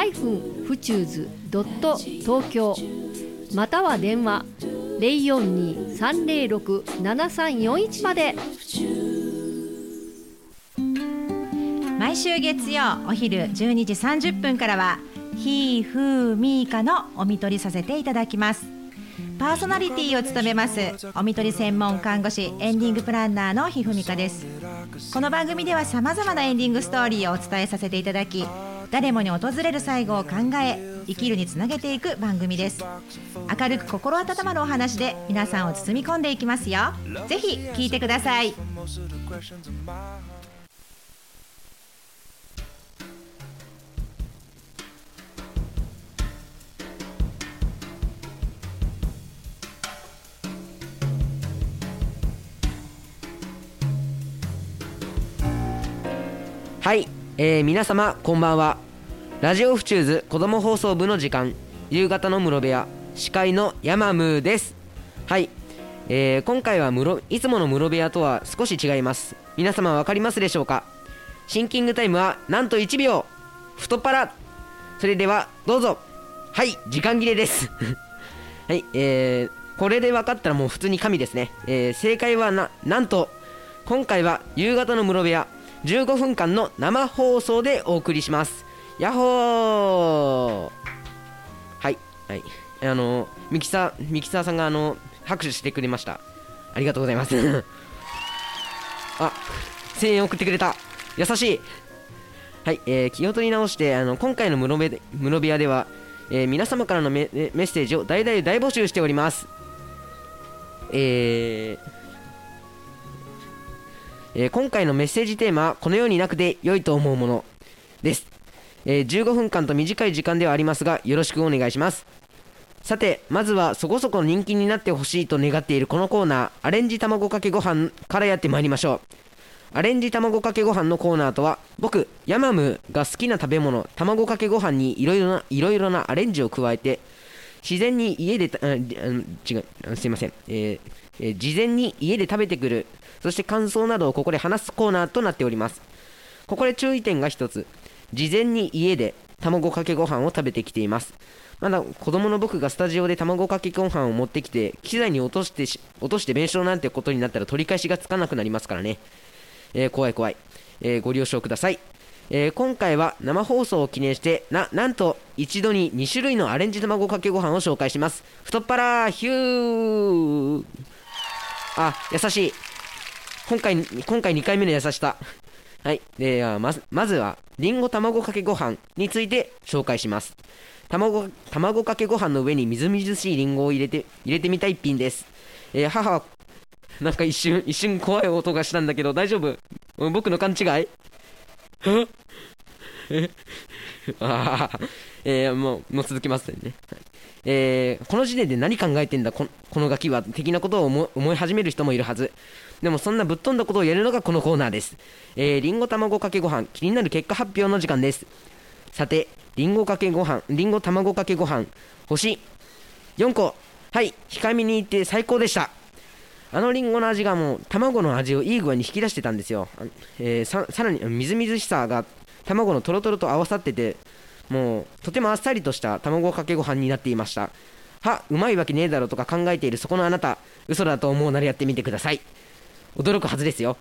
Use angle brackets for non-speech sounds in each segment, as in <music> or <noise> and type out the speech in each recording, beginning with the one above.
ハイフンフチューズドット東京または電話042-306-7341まで。毎週月曜お昼12時30分からはひーふーみーかのお見取りさせていただきます。パーソナリティを務めますお見取り専門看護師エンディングプランナーのひふみかです。この番組ではさまざまなエンディングストーリーをお伝えさせていただき誰もに訪れる最後を考え生きるにつなげていく番組です。明るく心温まるお話で皆さんを包み込んでいきますよ。ぜひ聞いてください。えー、皆様こんばんは。ラジオフチューズ子ども放送部の時間夕方の室部屋司会のヤマムーです。はい、えー、今回は室いつもの室部屋とは少し違います。皆様わかりますでしょうか？シンキングタイムはなんと1秒。太っ腹。それではどうぞ。はい時間切れです。<laughs> はいえー、これで分かったらもう普通に神ですね、えー、正解はななんと今回は夕方の室部屋15分間の生放送でお送りします。ヤッホー！はいはい。あのミキサーミキサーさんがあの拍手してくれました。ありがとうございます。<laughs> あ声援送ってくれた。優しい。はい、えー、気を取り直してあの今回の室部室部屋では、えー、皆様からのメメッセージを大々大募集しております。えーえー今回のメッセージテーマはこのようになくて良いと思うものです、えー15分間と短い時間ではありますがよろしくお願いします。さてまずはそこそこ人気になってほしいと願っているこのコーナーアレンジ卵かけご飯からやってまいりましょう。アレンジ卵かけご飯のコーナーとは僕ヤマムが好きな食べ物卵かけご飯にいろいろないろいろなアレンジを加えて自然に家でたあじあ違うすいません、えーえー事前に家で食べてくるそして感想などをここで話すコーナーとなっております。ここで注意点が一つ。事前に家で卵かけご飯を食べてきています。まだ子供の僕がスタジオで卵かけご飯を持ってきて機材に落として落として弁償なんてことになったら取り返しがつかなくなりますからね、えー怖い怖い、えーご了承ください。えー今回は生放送を記念してななんと一度に2種類のアレンジ卵かけご飯を紹介します。太っ腹ヒュー。あ優しい。今回今回2回目の優しさ。はい。ではまずまずはりんご卵かけご飯について紹介します。卵卵かけご飯の上にみずみずしいりんごを入れて入れてみた一品です、えー母はなんか一瞬一瞬怖い音がしたんだけど大丈夫？僕の勘違い？ああ、えー、もう、もう続きますね。えーこの時点で何考えてんだこ、このガキは、的なことを思い始める人もいるはず。でもそんなぶっ飛んだことをやるのがこのコーナーです。えー、りんご卵かけご飯、気になる結果発表の時間です。さて、りんごかけご飯、りんご卵かけご飯、星4個。はい、控えめに言って最高でした。あのリンゴの味がもう卵の味をいい具合に引き出してたんですよ、えーささらにみずみずしさが卵のとろとろと合わさっててもうとてもあっさりとした卵かけご飯になっていましたはうまいわけねえだろとか考えているそこのあなた嘘だと思うならやってみてください驚くはずですよ。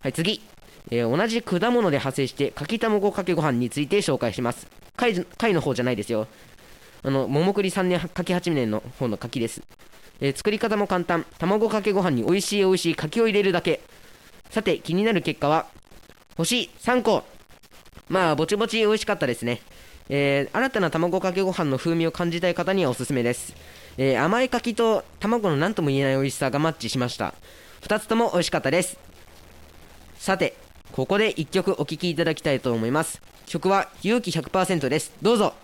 はい次、えー同じ果物で派生してかき卵かけご飯について紹介します。貝貝の方じゃないですよ。あの桃栗3年柿8年の方の柿です。えー作り方も簡単。卵かけご飯に美味しい美味しい柿を入れるだけ。さて気になる結果は星3個。まあぼちぼち美味しかったですね。えー新たな卵かけご飯の風味を感じたい方にはおすすめです、えー甘い柿と卵の何とも言えない美味しさがマッチしました。2つとも美味しかったです。さてここで1曲お聴きいただきたいと思います。曲は勇気100%です。どうぞ。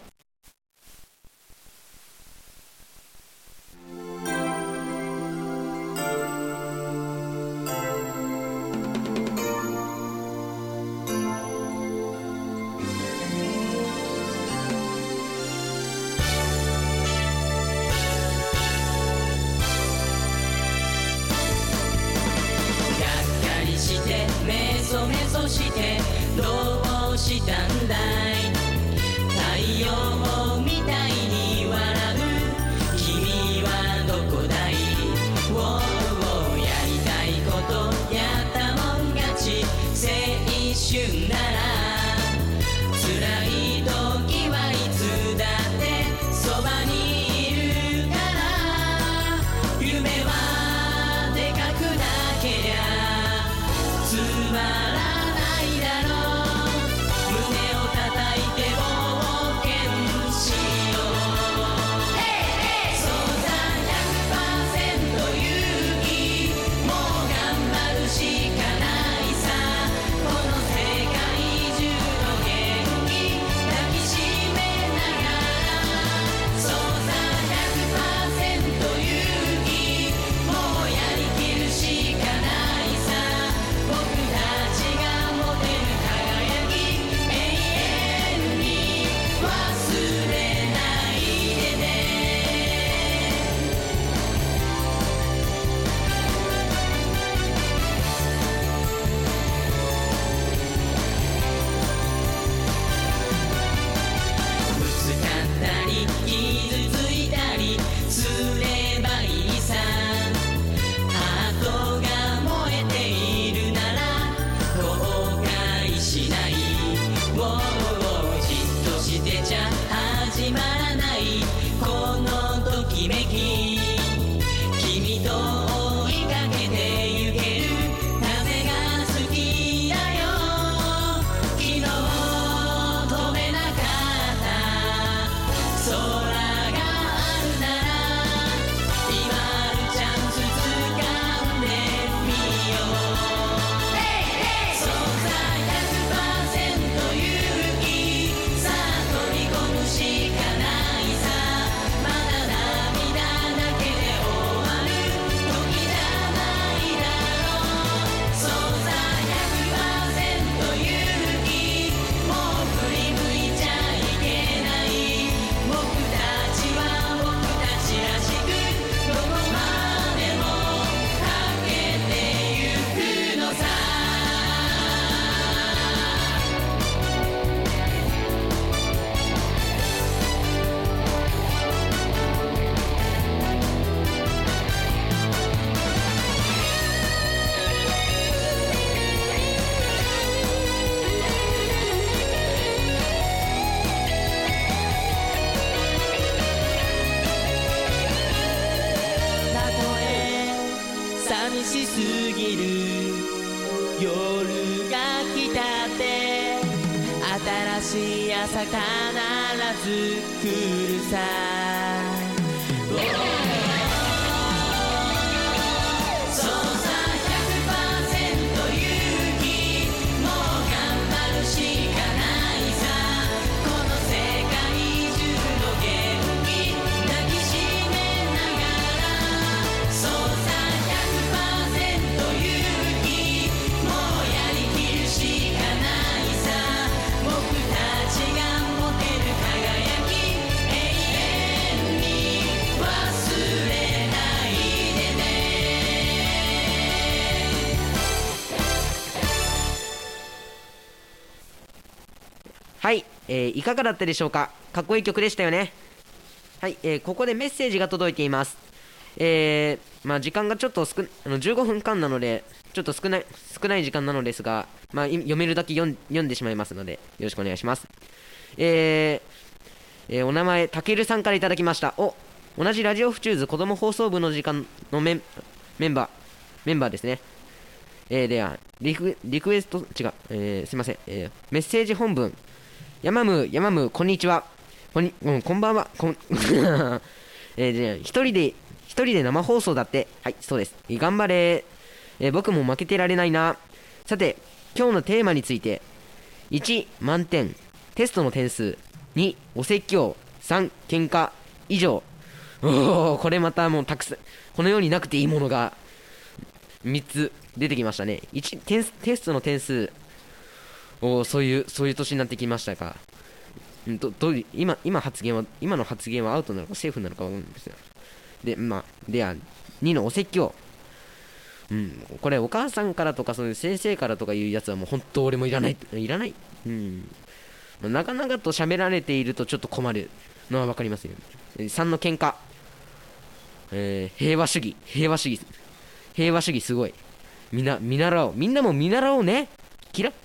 えーいかがだったでしょうか？かっこいい曲でしたよね。はい、えーここでメッセージが届いています。えーまあ時間がちょっと少あの15分間なのでちょっと少ない少ない時間なのですが、まあ、読めるだけ読んでしまいますのでよろしくお願いします。えーえーお名前たけるさんからいただきました。お同じラジオフチューズ子供放送部の時間のメンメンバーメンバーですね。えー、ではリクリクエスト違う、えーすいません、えーメッセージ本文。ヤマムヤマムこんにちは。こん、うん、こんばんは。こん <laughs> えー、じゃ一人で一人で生放送だって。はいそうです。頑張れ、えー僕も負けてられないな。さて今日のテーマについて。1満点。テストの点数。2お説教。3喧嘩。以上。おおこれまたもうたくさんこのようになくていいものが。3つ出てきましたね。1テステストの点数。おそういうそういう年になってきましたか。どどう今今発言は今の発言はアウトなのかセーフなのか分かんないんですよ。でまあでは2のお説教。うんこれお母さんからとかそういう先生からとかいうやつはもう本当俺もいらないいらない。うん。まあ長々と喋られているとちょっと困るのは分かりますよ。3の喧嘩。えー平和主義。平和主義。平和主義すごい。みな見習おう。みんなも見習おうね。キラはい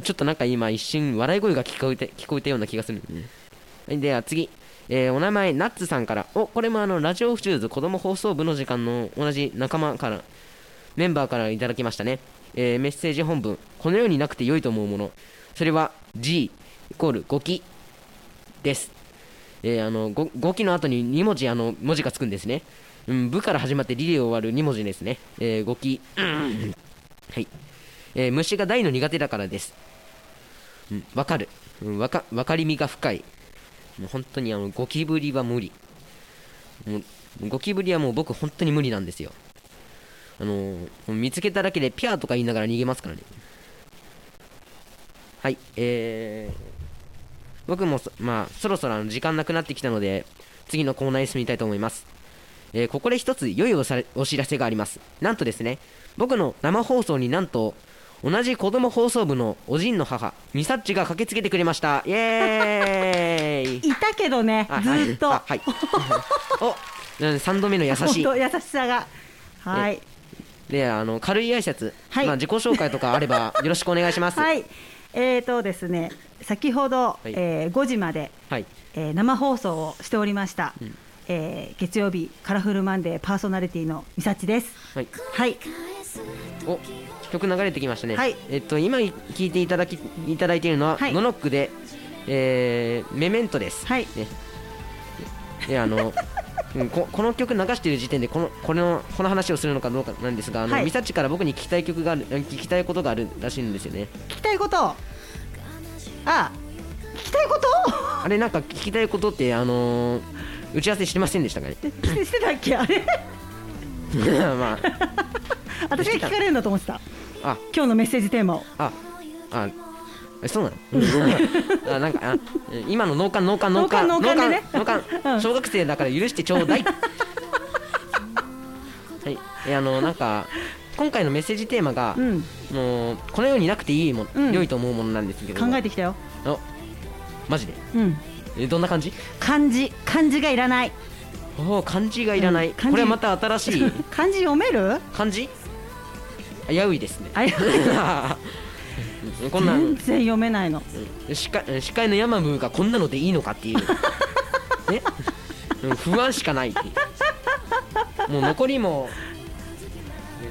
ちょっとなんか今一瞬笑い声が聞こえて聞こえたような気がする、ね、はいでは次。えーお名前ナッツさんから。おこれもあのラジオフチューズ子供放送部の時間の同じ仲間からメンバーからいただきましたね、えーメッセージ本文。このようになくて良いと思うもの。それは G イコール5期です。えーあの 5, 5期の後に2文字あの文字がつくんですね、うん、部から始まってリで終わる2文字ですね、えー、5期。はい、えー虫が大の苦手だからです。うんわかる、うん、わかわかりみが深い。もう本当にあのゴキブリは無理。もうゴキブリはもう僕本当に無理なんですよ。あのー見つけただけでピャーとか言いながら逃げますからね。はいえー、僕もまあそろそろあの時間なくなってきたので次のコーナーに進みたいと思います。えーここで一つ良いお知らせがあります。なんとですね僕の生放送になんと同じ子供放送部のおじんの母ミサッチが駆けつけてくれました。イエーイ。<laughs> いたけどねあずーっと、はいあはい。おうん3度目の優しい。優しさが。はい。であの軽い挨拶、はい。まあ、自己紹介とかあれば <laughs> よろしくお願いします。はい。えーとですね先ほど、い。えー5時まで、はい。えー生放送をしておりました、えー月曜日カラフルマンデーパーソナリティのみさちです。はい。はい。お曲流れてきましたね、はい。えっと今聴いていただきいただいているのは、はい。ノノックで、えーメメントです、はい。ね、であの <laughs> うんここの曲流している時点でこのこのこの話をするのかどうかなんですがあの、はい。ミサチから僕に聞きたい曲がある聞きたいことがあるらしいんですよね。聞きたいこと？あ聞きたいこと？<laughs> あれなんか聞きたいことってあのー打ち合わせしてませんでしたかね？し <laughs> てしてたっけ？あれ？まあ。私が聞かれるんだと思ってたあ。今日のメッセージテーマを。あ。あ。えそうなの？<laughs> あなんかあ今の農家農家農家農家農家でね。農家 <laughs> うん。小学生だから許してちょうだい。<laughs> はい。えあのなんか今回のメッセージテーマが、うん。もうこのようになくていいもの、うん。良いと思うものなんですけど考えてきたよ。あマジで？うん。えどんな感じ？漢字。漢字がいらない。おお漢字がいらない、うん。これはまた新しい。漢字読める？漢字？危ういですね。<laughs> こんな全然読めないの。司会司会のヤマムーがこんなのでいいのかっていう。<laughs> ね。うん不安しかないっていう。もう残りも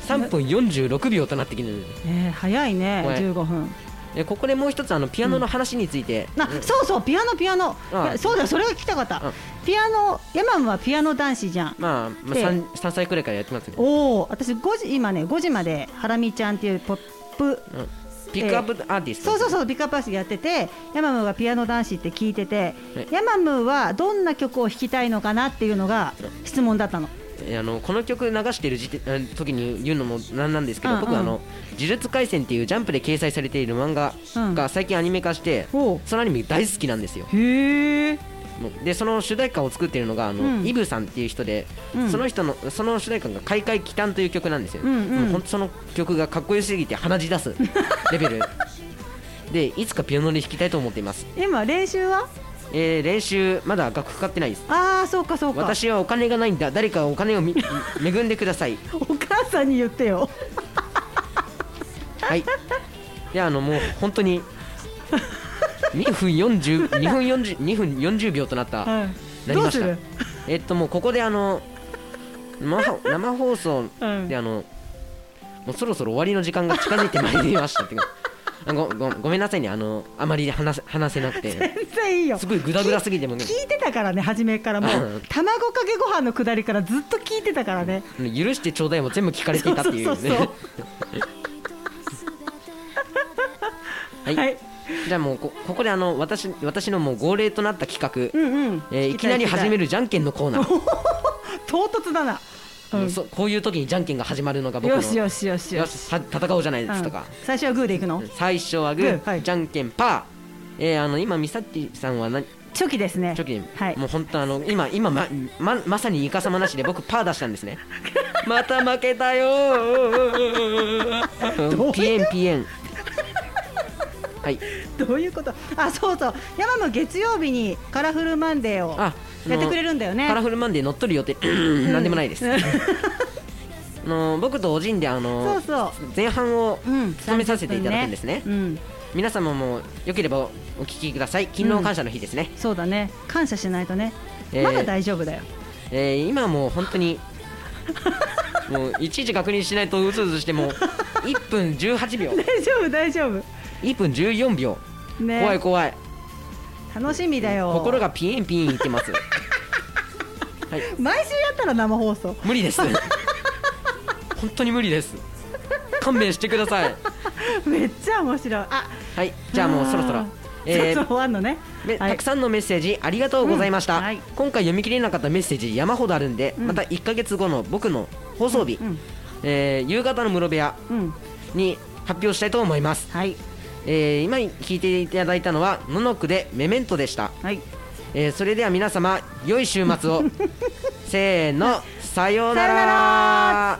3分46秒となってきてる。ねえ早いねはい15分。えここでもう一つあのピアノの話について、あそうそうピアノピアノ。そうだそれが聞きたかった。あピアノヤマムはピアノ男子じゃん。まあ、まあ、で 3, 3歳くらいからやってますよ、おお私5時今ね5時までハラミちゃんっていうポップうん、ピックアップアーティスト、そうそうそうピックアップアーティストやっててヤマムがピアノ男子って聞いててはい。ヤマムはどんな曲を弾きたいのかなっていうのが質問だったの。えあのこの曲流してる時時に言うのもなんなんですけど、うんうん。僕あの「呪術廻戦」っていうジャンプで掲載されている漫画うん。が最近アニメ化して、おう。そのアニメ大好きなんですよ。へえでその主題歌を作っているのがあの、うん。イブさんっていう人で、うん。その人のその主題歌が「開会祈祷」という曲なんですよ、うんうん。もうほんとその曲がかっこよすぎて鼻血出す <laughs> レベル。でいつかピアノで弾きたいと思っています、今練習は？えー練習まだ楽譜かかってないです。ああそうかそうか。私はお金がないんだ。誰かお金をみ <laughs> 恵んでください。お母さんに言ってよ。はい。であのもう本当に2分40 2分40 2分40秒となった、はい。なりました。どうする？えっともうここであの生放生放送うん。であの、もうそろそろ終わりの時間が近づいてまいりましたって。<laughs> ごごごめんなさいね。あのあまり話せ話せなくて。全然いいよ。すごいグダグダすぎてもね聞いてたからね初めから。もううん。卵かけご飯のくだりからずっと聞いてたからね。許してちょうだいも全部聞かれていたっていうね。そうそうそう。<laughs> <laughs> はい、はいじゃあもうこここであの私私のもう恒例となった企画、うんうん。えーいきなり始めるるじゃんけんのコーナー。<laughs> 唐突だな。うん。そこういう時にじゃんけんが始まるのが僕のよしよしよしよし。戦おうじゃないですとか。うん、最初はグーでいくの？最初はグー、はい。じゃんけんパー。えー、あの今ミサッチさんは何チョキですね。チョキ、はい。もう本当あの今今まままさにイカサマなしで僕パー出したんですね。また負けたよー。<laughs> ピエンピエンはい。どういうこと？あそうそう。ヤマム月曜日にカラフルマンデーをあやってくれるんだよね。カラフルマンデー乗っ取る予定。なん。でもないです。<laughs> あの僕とおじんであそうのそ前半をううん。務めさせていただくんですね。30分うん。皆様もよければお聞きください。勤労感謝の日ですね、そうだね。感謝しないとね。えー。まだ大丈夫だよ。えー今もう本当に <laughs> もういちいち確認しないとうずうずしてもう1分18秒。大丈夫大丈夫1分14秒、ね。怖い怖い。楽しみだよ。心がピンピンいってます。<laughs> はい。毎週やったら生放送。無理です。本当に無理です。勘弁してください。<laughs> めっちゃ面白い。あはい。じゃあもうそろそろ。えーそろそろ終わんのね。めはい。たくさんのメッセージありがとうございました、うんはい。今回読み切れなかったメッセージ山ほどあるんで、うん。また1ヶ月後の僕の放送日、うん。えー夕方の室部屋うん。に発表したいと思います、はいえー今聞いていただいたのは「ののくでメメント」でした、はい。えーそれでは皆様良い週末を。<laughs> せーのさようなさようなら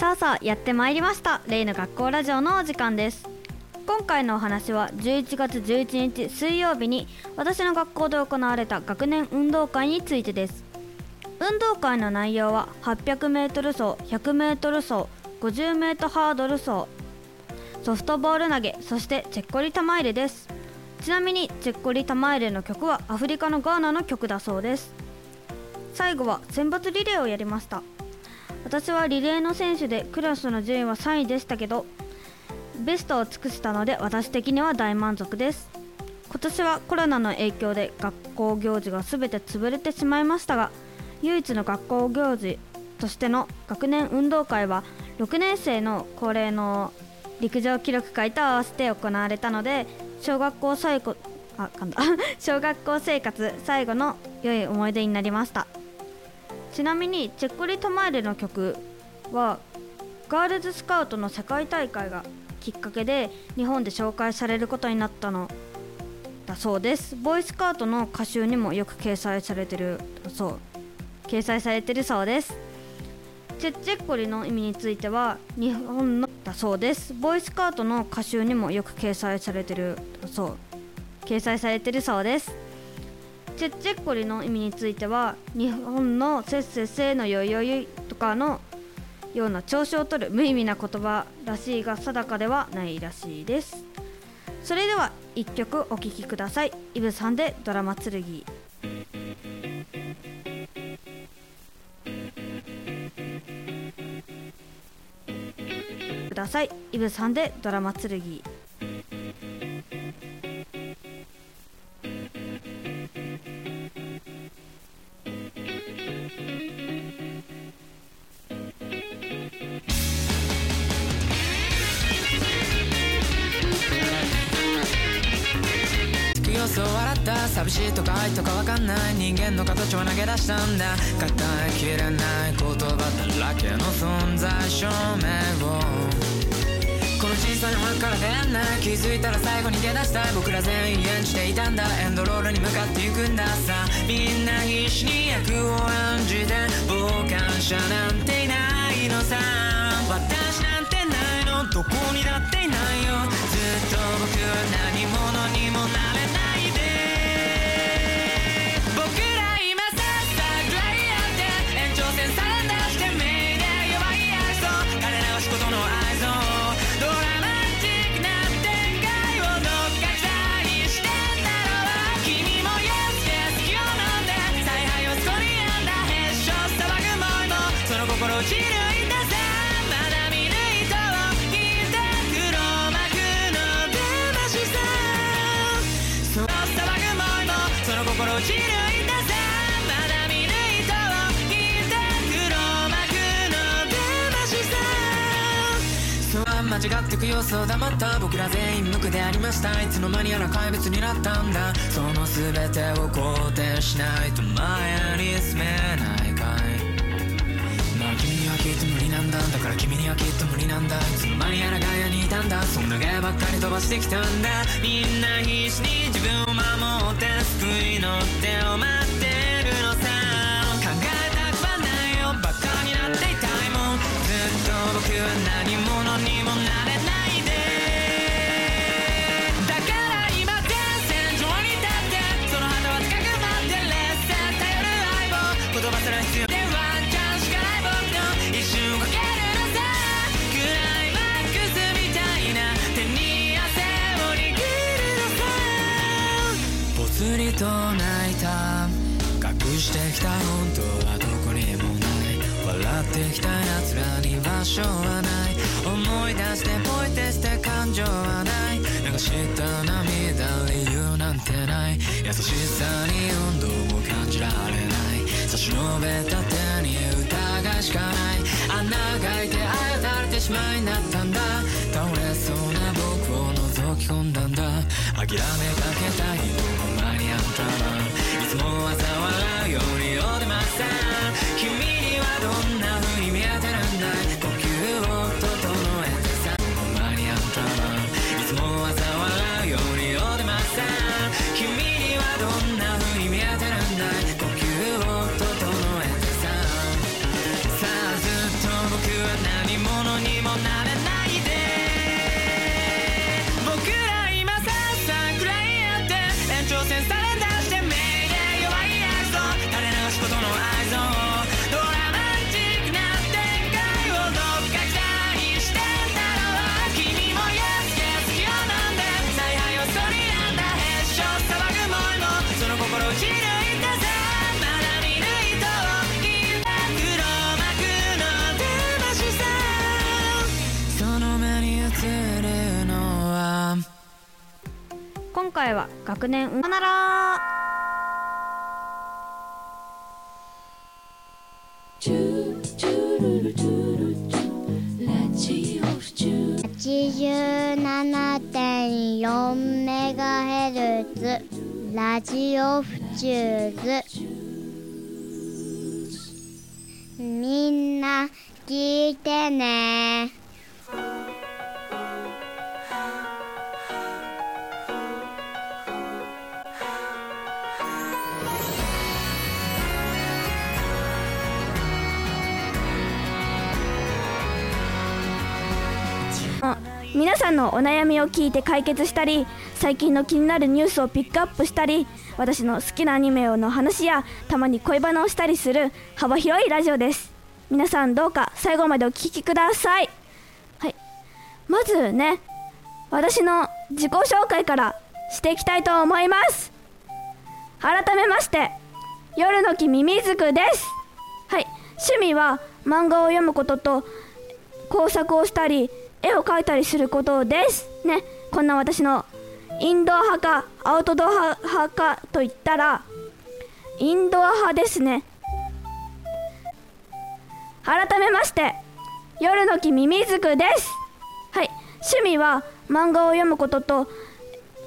さあさあやってまいりました。レイの学校ラジオのお時間です。今回のお話は11月11日水曜日に私の学校で行われた学年運動会についてです。運動会の内容は 800m 走 100m 走 50m ハードル走ソフトボール投げそしてチェッコリ玉入れです。ちなみにチェッコリ玉入れの曲はアフリカのガーナの曲だそうです。最後は選抜リレーをやりました。私はリレーの選手でクラスの順位は3位でしたけどベストを尽くしたので私的には大満足です。今年はコロナの影響で学校行事が全て潰れてしまいましたが唯一の学校行事としての学年運動会は6年生の恒例の陸上記録会と合わせて行われたので小学校最後あ噛んだ <laughs> 小学校生活最後の良い思い出になりました。ちなみにチェッコリトマイルの曲はガールズスカウトの世界大会がきっかけで日本で紹介されることになったのだそうです。ボーイスカウトの歌集にもよく掲載されてるそう。掲載されてるそうです。チェッチェッコリの意味については日本のだそうです。ボーイスカウトの歌集にもよく掲載されてるそう。掲載されてるそうです。チェッチェッコリの意味については日本のせっせっせのよいよいとかのような調子を取る無意味な言葉らしいが定かではないらしいです。それでは1曲お聴きください。イブさんでドラマ剣。ください。イブさんでドラマ剣。ない人間の形を投げ出したんだ。語りきれない言葉だらけの存在証明を。この小さな幕から出んない気づいたら最後に出だした。僕ら全員演じていたんだ。エンドロールに向かって行くんださ。みんな必死に役を演じて。傍観者なんていないのさ。私なんてないの。どこにだっていないよ。ずっと僕は何者にもなれ違ってく様子を黙った僕ら全員無垢でありました。いつの間にやら怪物になったんだ。その全てを肯定しないと前に進めないかい。まあ君にはきっと無理なんだ。だから君にはきっと無理なんだ。いつの間にやらガヤにいたんだ。そんなガヤばっかり飛ばしてきたんだ。みんな必死に自分を守って救いの手を待ってるのさ。考えたくはないよ。バカになっていたいもん。ずっと僕は何者にも笑ってきた奴らに場所はない。思い出してポイってして感情はない。流した涙理由なんてない。優しさに温度を感じられない。差し伸べた手に疑いしかない。穴が開いてあやたれてしまいになったんだ。倒れそうな僕を覗き込んだんだ。諦めかけた人のマニアンドラマいつも嘲笑うようにおでまさ君にはどんなて回は学年さよなら。87.4メガヘルツ。ラジオフチューズ。みんな聞いてね。皆さんのお悩みを聞いて解決したり最近の気になるニュースをピックアップしたり私の好きなアニメの話やたまに恋バナをしたりする幅広いラジオです。皆さんどうか最後までお聞きください。はい。まずね私の自己紹介からしていきたいと思います。改めまして夜の木ミミズクです。はい。趣味は漫画を読むことと工作をしたり絵を描いたりすることです。ねこんな私のインドア派かアウトドア派かといったらインドア派ですね。改めまして夜の木ミミズクです。はい趣味は漫画を読むことと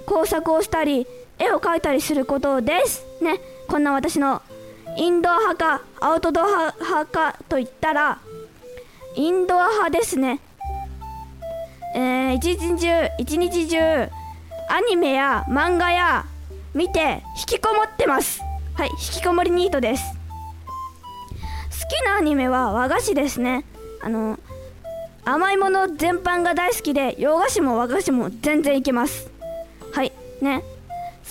工作をしたり絵を描いたりすることです。ねこんな私のインドア派かアウトドア派かといったらインドア派ですね。えー、一日中一日中アニメや漫画や見て引きこもってます。はい引きこもりニートです。好きなアニメは和菓子ですね。あの甘いもの全般が大好きで洋菓子も和菓子も全然いけます。はいね。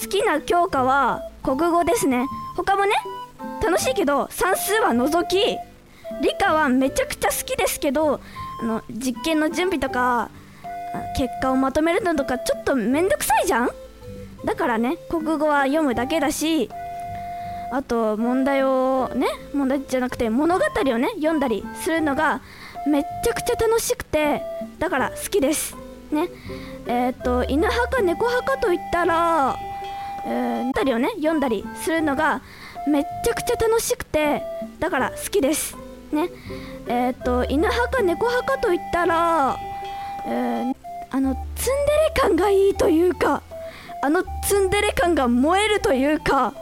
好きな教科は国語ですね。他もね楽しいけど算数は除き。理科はめちゃくちゃ好きですけどあの実験の準備とか結果をまとめるのとかちょっとめんどくさいじゃん？だからね国語は読むだけだしあと問題をね問題じゃなくて物語をね読んだりするのがめっちゃくちゃ楽しくてだから好きです。ね。えっ、と犬派か猫派かといったらえー、物語をね読んだりするのがめっちゃくちゃ楽しくてだから好きです。ね。えっ、と犬派か猫派かといったらえーあのツンデレ感がいいというかあのツンデレ感が燃えるというか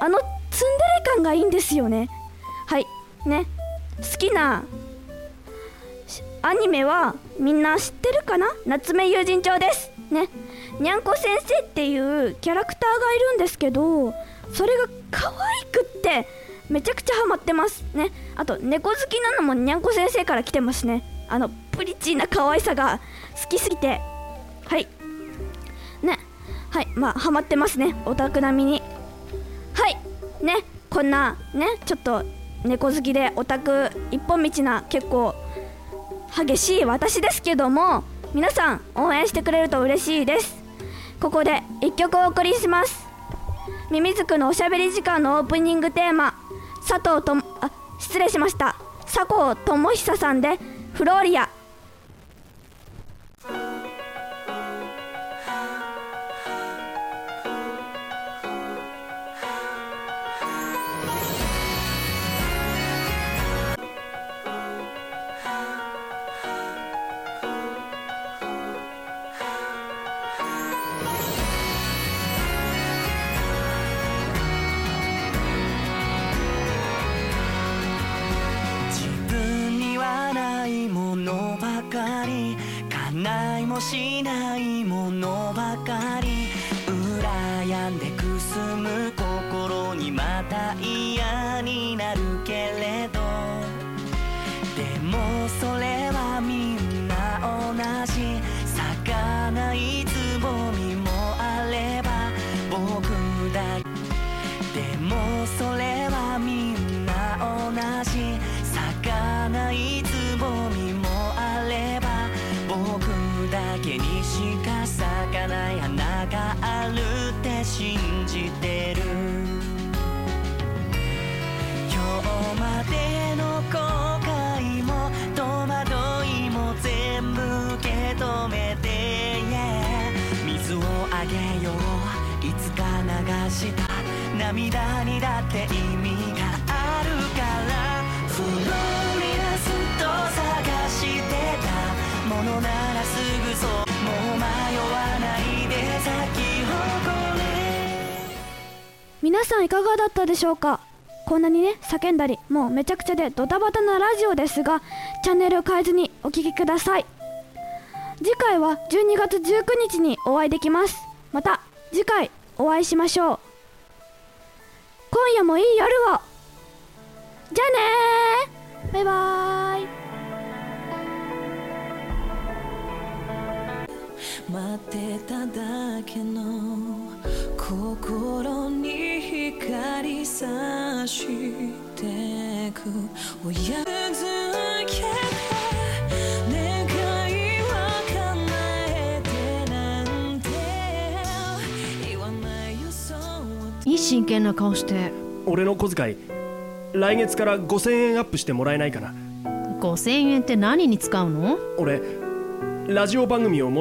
あのツンデレ感がいいんですよね。はい。ね。好きなアニメはみんな知ってるかな？夏目友人帳です。ね。にゃんこ先生っていうキャラクターがいるんですけどそれが可愛くってめちゃくちゃハマってます。ね。あと猫好きなのもにゃんこ先生から来てますね。あのプリチーな可愛さが好きすぎて。はい。ね。はい。まあハマってますね。オタク並みに。はい。ね。こんなね。ちょっと猫好きでオタク一本道な結構激しい私ですけども皆さん応援してくれると嬉しいです。ここで1曲お送りします。ミミズクのおしゃべり時間のオープニングテーマ佐藤とあ失礼しました。佐藤智久さんでフローリアでもそれはみんな同じ咲かないつぼみもあれば僕だけでもそれはみんな同じ咲かないつぼみもあれば僕だけにしか咲かない花があるって信じてる。今日までの涙にだって意味があるからフロリダずっと探してたものならすぐそうもう迷わないで咲き誇れ皆さんいかがだったでしょうか？こんなにね叫んだりもうめちゃくちゃでドタバタなラジオですがチャンネルを変えずにお聴きください。次回は12月19日にお会いできます。また次回お会いしましょう。今夜もいい夜を。じゃあねー。バイバーイ。待ってただけの心に光さしてく。親づけ真剣な顔して。俺の小遣い来月から5000円アップしてもらえないかな。5000円って何に使うの？俺ラジオ番組をも